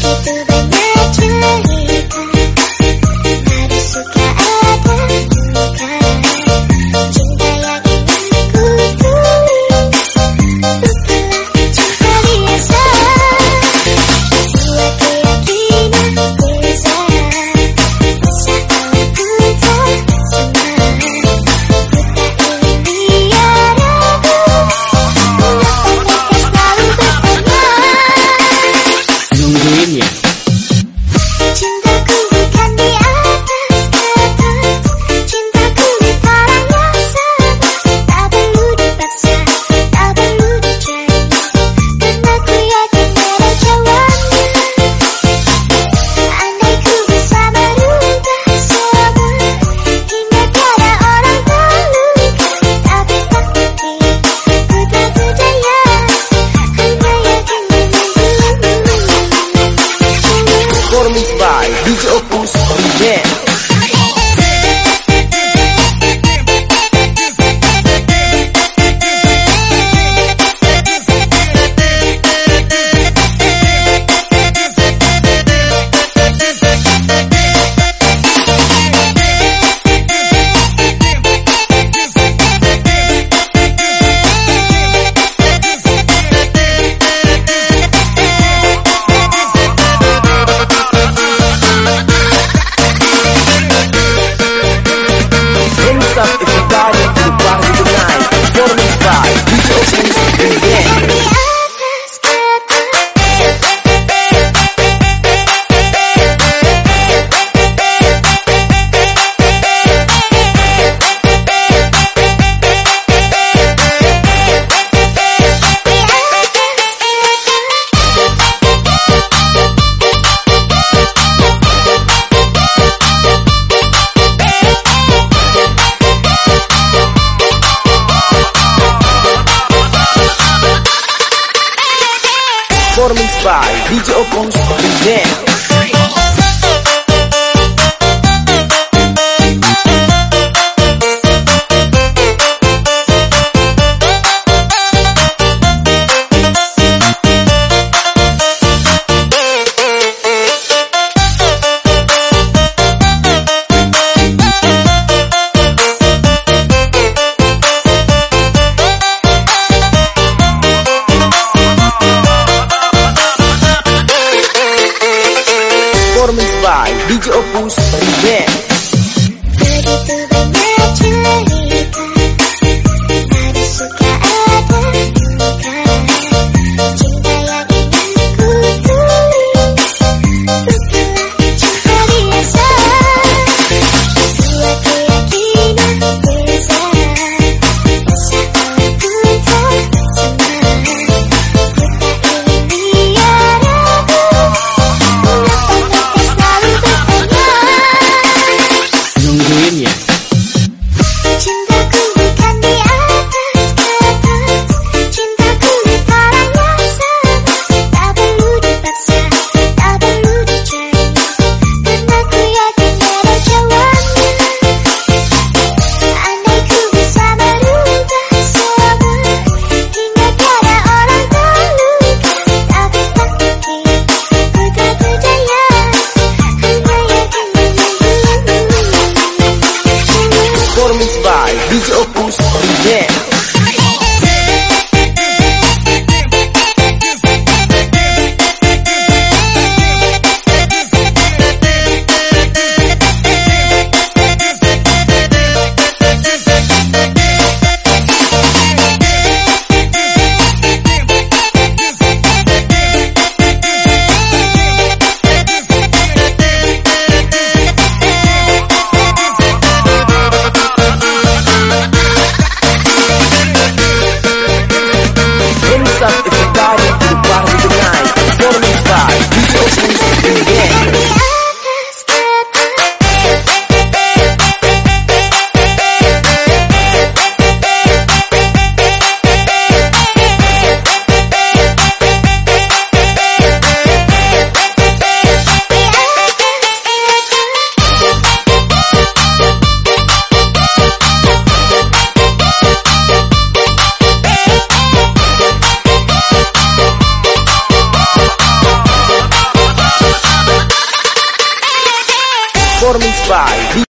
do do performance by DJ Opons Presents. 就不是你